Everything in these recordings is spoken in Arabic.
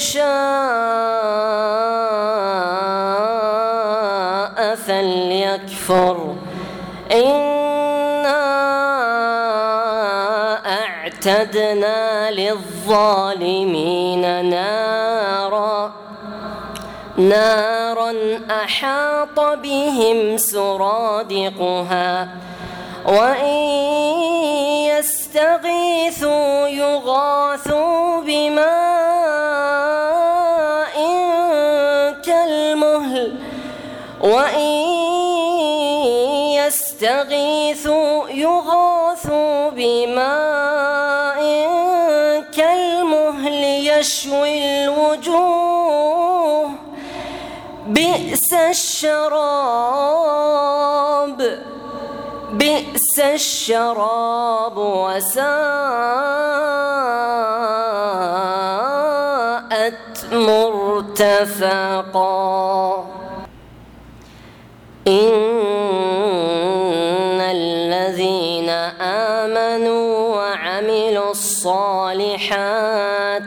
شاء فليكفر. إنا أعتدنا للظالمين نارا. نارا أحاط بهم سرادقها. وإن يستغيثوا يغاثوا يستغيثوا يغاثوا بماء كالمهل يشوي الوجوه. بئس الشراب بئس الشراب وساءت مرتفقا. إن وعملوا الصالحات.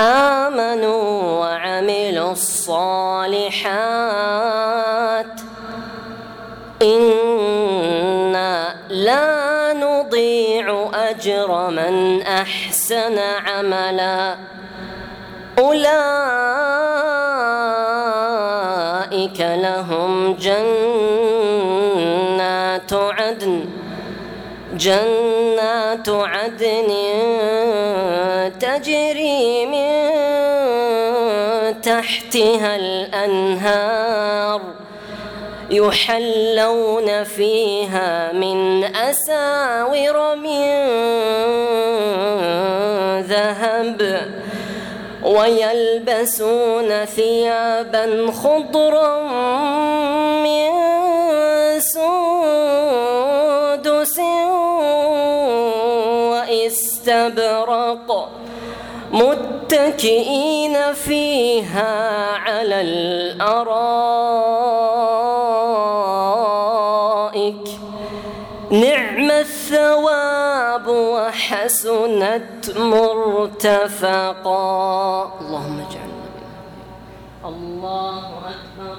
آمنوا وعملوا الصالحات. إنا لا نضيع أجر من أحسن عملا. أولئك لهم جنات عدن. جنات عدن تجري من تحتها الأنهار يحلون فيها من أساور من ذهب ويلبسون ثيابا خضرا من سندس واستبرق متكئين فيها على الأرائك. نعم الثواب وحسنت مرتفقا. اللهم اجعلنا الله أكبر.